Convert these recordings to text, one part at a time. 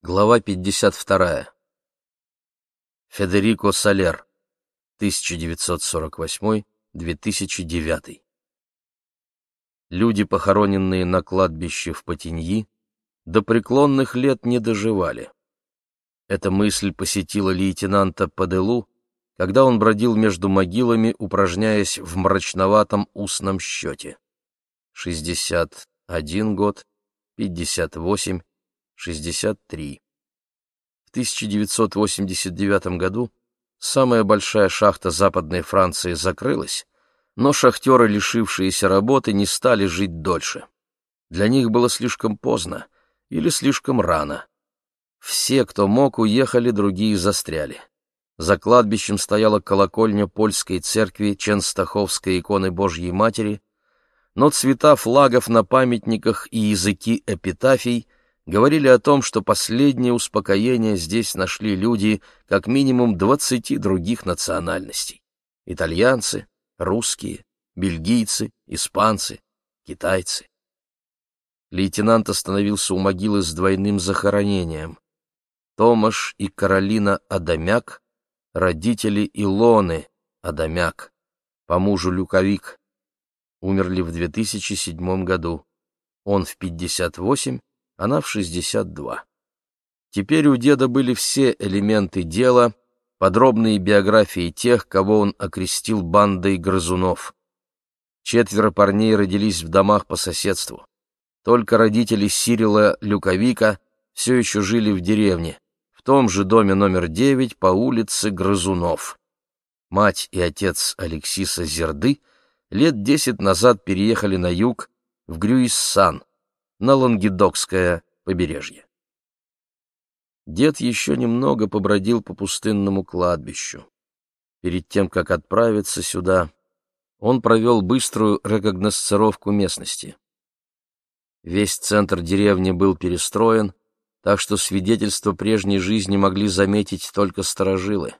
Глава 52. Федерико Солер, 1948-2009. Люди, похороненные на кладбище в Потиньи, до преклонных лет не доживали. Эта мысль посетила лейтенанта Паделу, когда он бродил между могилами, упражняясь в мрачноватом устном счете. 61 год, 58, 63. В 1989 году самая большая шахта Западной Франции закрылась, но шахтеры, лишившиеся работы, не стали жить дольше. Для них было слишком поздно или слишком рано. Все, кто мог, уехали, другие застряли. За кладбищем стояла колокольня польской церкви Ченстаховской иконы Божьей Матери, но цвета флагов на памятниках и языки эпитафий говорили о том, что последнее успокоение здесь нашли люди как минимум двадцати других национальностей. Итальянцы, русские, бельгийцы, испанцы, китайцы. Лейтенант остановился у могилы с двойным захоронением. Томаш и Каролина Адамяк, родители Илоны Адамяк, по мужу Люковик, умерли в 2007 году. Он в 58, она в 62. Теперь у деда были все элементы дела, подробные биографии тех, кого он окрестил бандой грызунов. Четверо парней родились в домах по соседству. Только родители Сирила Люковика все еще жили в деревне, в том же доме номер 9 по улице Грызунов. Мать и отец Алексиса Зерды — лет десять назад переехали на юг, в Грюиссан, на Лангедокское побережье. Дед еще немного побродил по пустынному кладбищу. Перед тем, как отправиться сюда, он провел быструю рекогносцировку местности. Весь центр деревни был перестроен, так что свидетельства прежней жизни могли заметить только сторожилы.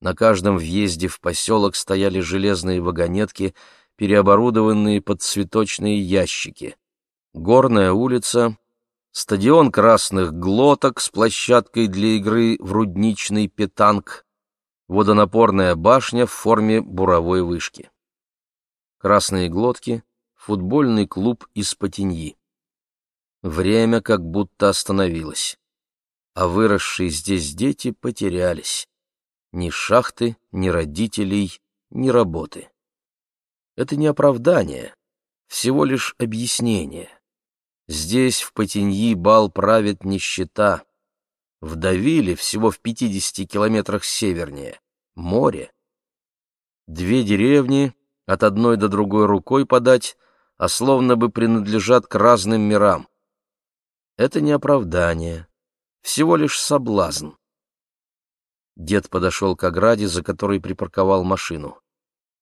На каждом въезде в поселок стояли железные вагонетки, переоборудованные под цветочные ящики. Горная улица, стадион красных глоток с площадкой для игры в рудничный петанг, водонапорная башня в форме буровой вышки. Красные глотки — футбольный клуб из Потеньи. Время как будто остановилось, а выросшие здесь дети потерялись ни шахты, ни родителей, ни работы. Это не оправдание, всего лишь объяснение. Здесь, в Потеньи, бал правит нищета. В Давиле, всего в 50 километрах севернее, море. Две деревни, от одной до другой рукой подать, а словно бы принадлежат к разным мирам. Это не оправдание, всего лишь соблазн. Дед подошел к ограде, за которой припарковал машину.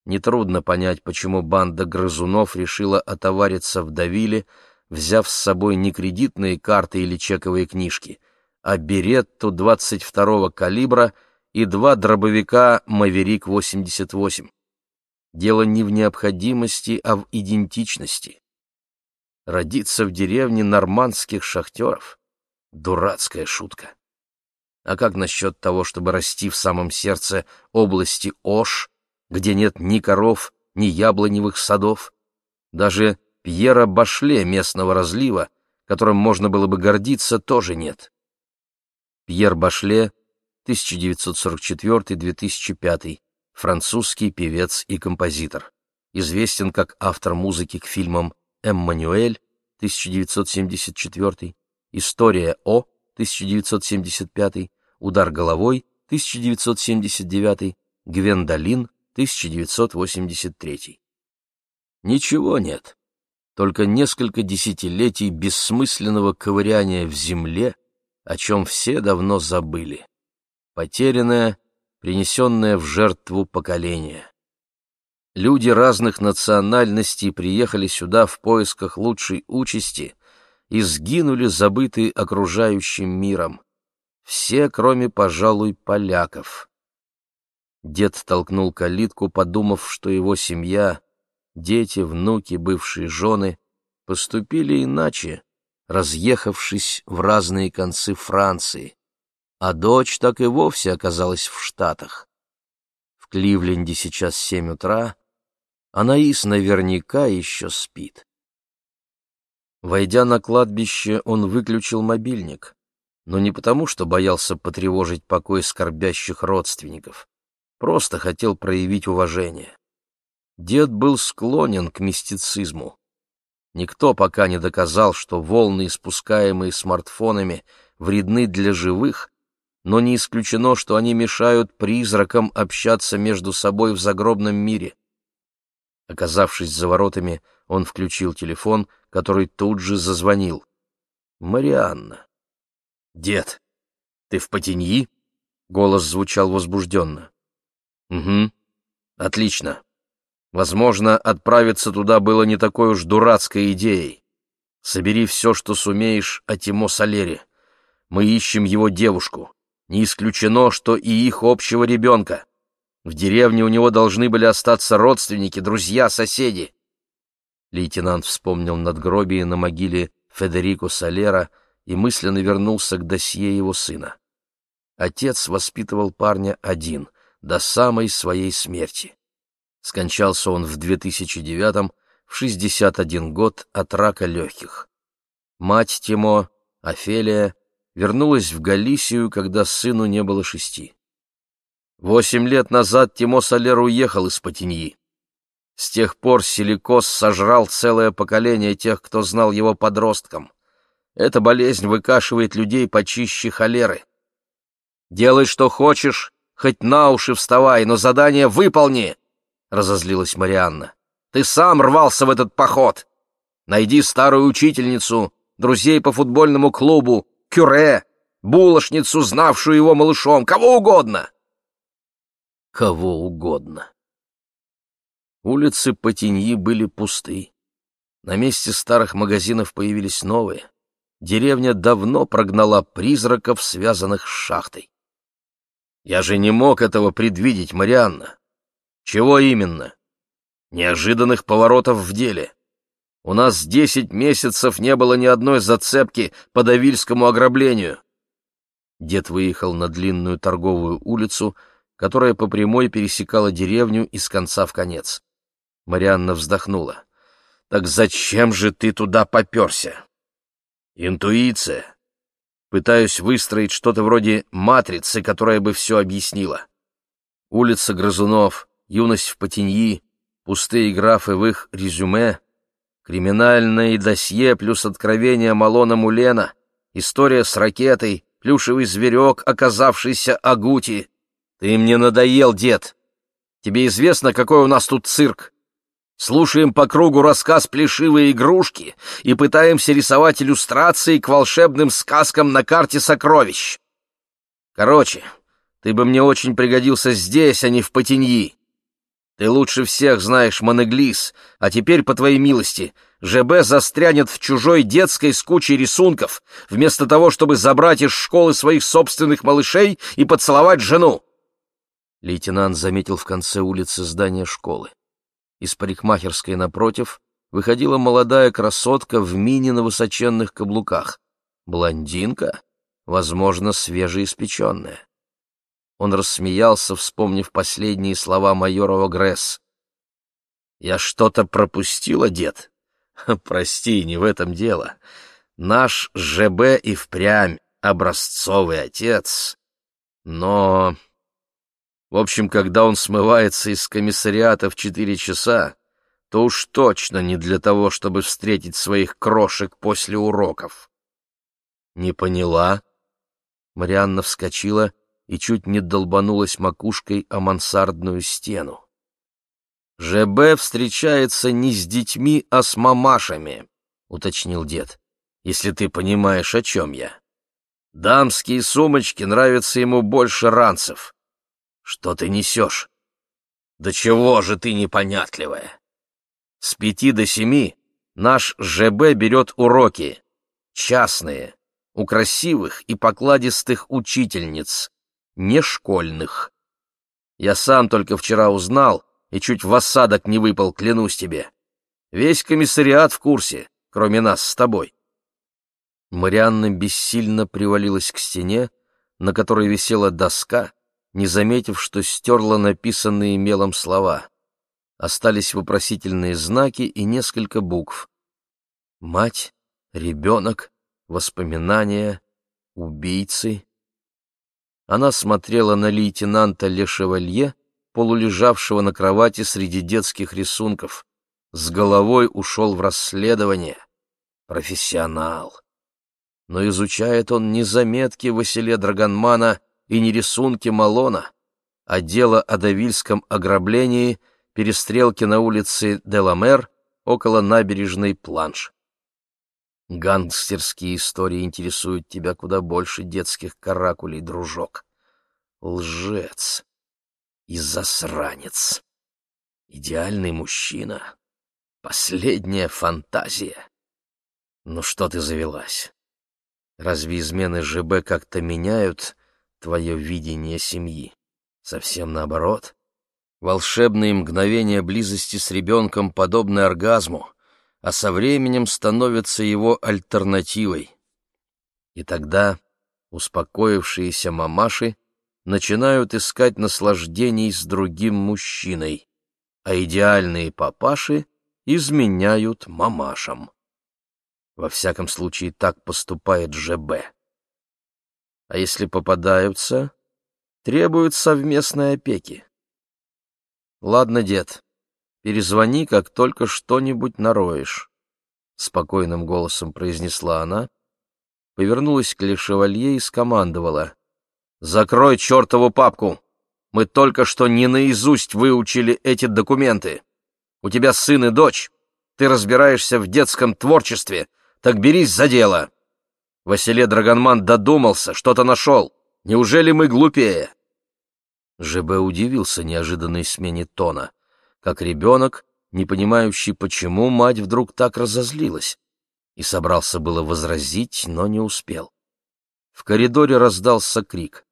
Нетрудно понять, почему банда грызунов решила отовариться в Давиле, взяв с собой не кредитные карты или чековые книжки, а беретту 22-го калибра и два дробовика «Маверик-88». Дело не в необходимости, а в идентичности. Родиться в деревне нормандских шахтеров — дурацкая шутка. А как насчет того, чтобы расти в самом сердце области Ош, где нет ни коров, ни яблоневых садов? Даже Пьера Башле местного разлива, которым можно было бы гордиться, тоже нет. Пьер Башле, 1944-2005, французский певец и композитор. Известен как автор музыки к фильмам «Эммануэль» 1974, «История О» 1975, «Удар головой» 1979, «Гвендолин» 1983. Ничего нет, только несколько десятилетий бессмысленного ковыряния в земле, о чем все давно забыли. Потерянное, принесенное в жертву поколение. Люди разных национальностей приехали сюда в поисках лучшей участи и сгинули, забытые окружающим миром. Все, кроме, пожалуй, поляков. Дед толкнул калитку, подумав, что его семья, дети, внуки, бывшие жены поступили иначе, разъехавшись в разные концы Франции, а дочь так и вовсе оказалась в Штатах. В Кливленде сейчас семь утра, Анаис наверняка еще спит. Войдя на кладбище, он выключил мобильник, но не потому, что боялся потревожить покой скорбящих родственников, просто хотел проявить уважение. Дед был склонен к мистицизму. Никто пока не доказал, что волны, испускаемые смартфонами, вредны для живых, но не исключено, что они мешают призракам общаться между собой в загробном мире. Оказавшись за воротами, он включил телефон, который тут же зазвонил. «Марианна». «Дед, ты в Потеньи?» — голос звучал возбужденно. «Угу. Отлично. Возможно, отправиться туда было не такой уж дурацкой идеей. Собери все, что сумеешь о Тимо Солере. Мы ищем его девушку. Не исключено, что и их общего ребенка. В деревне у него должны были остаться родственники, друзья, соседи. Лейтенант вспомнил надгробие на могиле Федерико Солера и мысленно вернулся к досье его сына. Отец воспитывал парня один, до самой своей смерти. Скончался он в 2009 в 61 год от рака легких. Мать Тимо, Офелия, вернулась в Галисию, когда сыну не было шести. Восемь лет назад Тимо Солер уехал из Патиньи. С тех пор силикоз сожрал целое поколение тех, кто знал его подростком. Эта болезнь выкашивает людей почище холеры. «Делай, что хочешь, хоть на уши вставай, но задание выполни!» — разозлилась Марианна. «Ты сам рвался в этот поход! Найди старую учительницу, друзей по футбольному клубу, кюре, булочницу, знавшую его малышом, кого угодно!» кого угодно. Улицы Потеньи были пусты. На месте старых магазинов появились новые. Деревня давно прогнала призраков, связанных с шахтой. Я же не мог этого предвидеть, Марианна. Чего именно? Неожиданных поворотов в деле. У нас десять месяцев не было ни одной зацепки по Давильскому ограблению. Дед выехал на длинную торговую улицу, которая по прямой пересекала деревню из конца в конец. Марианна вздохнула. «Так зачем же ты туда поперся?» «Интуиция. Пытаюсь выстроить что-то вроде матрицы, которая бы все объяснила. Улица Грызунов, юность в Потеньи, пустые графы в их резюме, криминальное досье плюс откровение Малона Мулена, история с ракетой, плюшевый зверек, оказавшийся Агути, «Ты мне надоел, дед! Тебе известно, какой у нас тут цирк? Слушаем по кругу рассказ плешивые игрушки и пытаемся рисовать иллюстрации к волшебным сказкам на карте сокровищ. Короче, ты бы мне очень пригодился здесь, а не в Потеньи. Ты лучше всех знаешь Монеглис, а теперь, по твоей милости, ЖБ застрянет в чужой детской с кучей рисунков, вместо того, чтобы забрать из школы своих собственных малышей и поцеловать жену. Лейтенант заметил в конце улицы здание школы. Из парикмахерской напротив выходила молодая красотка в мини на высоченных каблуках. Блондинка, возможно, свежеиспеченная. Он рассмеялся, вспомнив последние слова майорова Гресс. «Я что-то пропустила, дед?» «Прости, не в этом дело. Наш ЖБ и впрямь образцовый отец. Но в общем, когда он смывается из комиссариата в четыре часа, то уж точно не для того, чтобы встретить своих крошек после уроков. Не поняла? Марианна вскочила и чуть не долбанулась макушкой о мансардную стену. ЖБ встречается не с детьми, а с мамашами, уточнил дед, если ты понимаешь, о чем я. Дамские сумочки нравятся ему больше ранцев. Что ты несешь? Да чего же ты непонятливая? С пяти до семи наш ЖБ берет уроки. Частные, у красивых и покладистых учительниц, не школьных. Я сам только вчера узнал и чуть в осадок не выпал, клянусь тебе. Весь комиссариат в курсе, кроме нас с тобой. Марианна бессильно привалилась к стене, на которой висела доска, не заметив, что стерла написанные мелом слова. Остались вопросительные знаки и несколько букв. Мать, ребенок, воспоминания, убийцы. Она смотрела на лейтенанта Лешевалье, полулежавшего на кровати среди детских рисунков. С головой ушел в расследование. Профессионал. Но изучает он не заметки Василия Драгонмана и не рисунки Малона, а дело о давильском ограблении, перестрелке на улице Деламер около набережной Планш. Гангстерские истории интересуют тебя куда больше детских каракулей, дружок. Лжец и засранец. Идеальный мужчина. Последняя фантазия. Ну что ты завелась? Разве измены ЖБ как-то меняют твое видение семьи? Совсем наоборот. Волшебные мгновения близости с ребенком подобны оргазму — а со временем становится его альтернативой. И тогда успокоившиеся мамаши начинают искать наслаждений с другим мужчиной, а идеальные папаши изменяют мамашам. Во всяком случае, так поступает ЖБ. А если попадаются, требуют совместной опеки. Ладно, дед, Перезвони, как только что-нибудь нароешь, — спокойным голосом произнесла она, повернулась к Лешевалье и скомандовала. — Закрой чертову папку! Мы только что не наизусть выучили эти документы. У тебя сын и дочь. Ты разбираешься в детском творчестве, так берись за дело. Василий Драгонман додумался, что-то нашел. Неужели мы глупее? ЖБ удивился неожиданной смене тона как ребенок, не понимающий, почему мать вдруг так разозлилась, и собрался было возразить, но не успел. В коридоре раздался крик.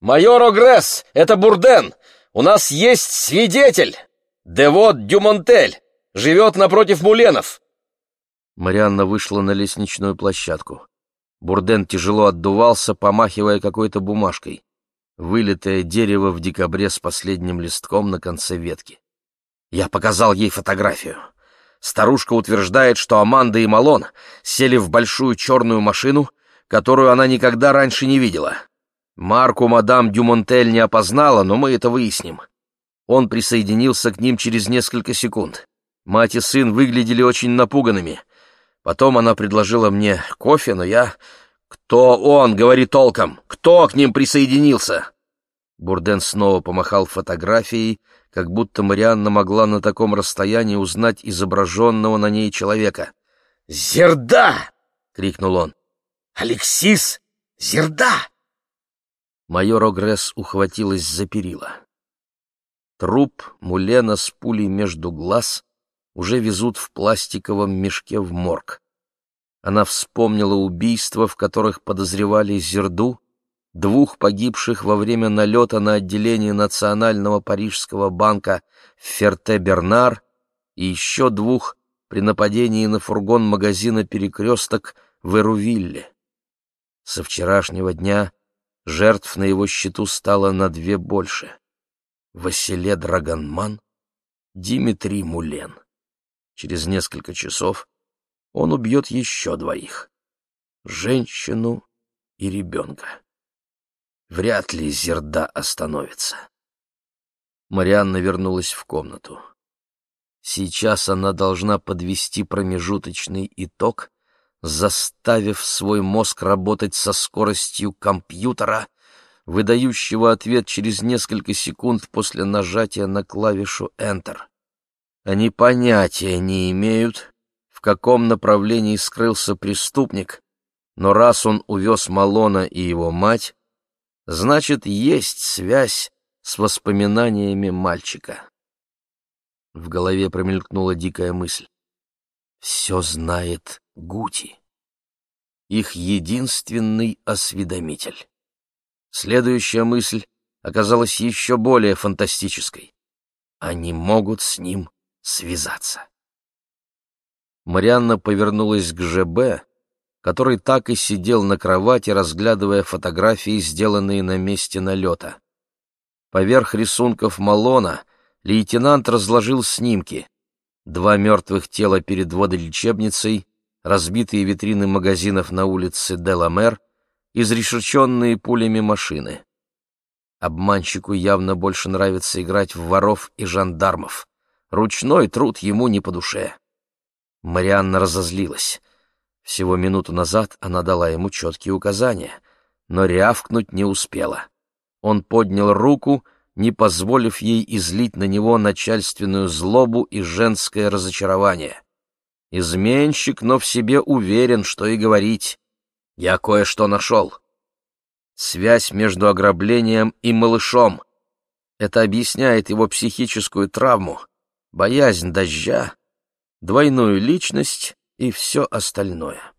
«Майор Огресс, это Бурден! У нас есть свидетель! Девот Дюмонтель! Живет напротив Муленов!» Марианна вышла на лестничную площадку. Бурден тяжело отдувался, помахивая какой-то бумажкой вылитое дерево в декабре с последним листком на конце ветки. Я показал ей фотографию. Старушка утверждает, что Аманда и Малон сели в большую черную машину, которую она никогда раньше не видела. Марку мадам Дюмонтель не опознала, но мы это выясним. Он присоединился к ним через несколько секунд. Мать и сын выглядели очень напуганными. Потом она предложила мне кофе, но я «Кто он? Говори толком! Кто к ним присоединился?» Бурден снова помахал фотографией, как будто Марианна могла на таком расстоянии узнать изображенного на ней человека. «Зерда!» — крикнул он. «Алексис! Зерда!» Майор Огресс ухватилась за перила. Труп Мулена с пулей между глаз уже везут в пластиковом мешке в морг. Она вспомнила убийства, в которых подозревали Зерду, двух погибших во время налета на отделение Национального парижского банка Ферте-Бернар и еще двух при нападении на фургон магазина «Перекресток» в Эрувилле. Со вчерашнего дня жертв на его счету стало на две больше. Василе Драгонман, Димитрий Мулен. Через несколько часов он убьет еще двоих — женщину и ребенка. Вряд ли Зерда остановится. Марианна вернулась в комнату. Сейчас она должна подвести промежуточный итог, заставив свой мозг работать со скоростью компьютера, выдающего ответ через несколько секунд после нажатия на клавишу Enter. Они понятия не имеют, каком направлении скрылся преступник, но раз он увез Малона и его мать, значит, есть связь с воспоминаниями мальчика. В голове промелькнула дикая мысль. Все знает Гути. Их единственный осведомитель. Следующая мысль оказалась еще более фантастической. Они могут с ним связаться. Марианна повернулась к ЖБ, который так и сидел на кровати, разглядывая фотографии, сделанные на месте налета. Поверх рисунков Малона лейтенант разложил снимки. Два мертвых тела перед водолечебницей, разбитые витрины магазинов на улице Деламер, изрешеченные пулями машины. Обманщику явно больше нравится играть в воров и жандармов. Ручной труд ему не по душе. Марианна разозлилась. Всего минуту назад она дала ему четкие указания, но рявкнуть не успела. Он поднял руку, не позволив ей излить на него начальственную злобу и женское разочарование. Изменщик, но в себе уверен, что и говорить. Я кое-что нашел связь между ограблением и малышом. Это объясняет его психическую травму, боязнь дождя, двойную личность и все остальное.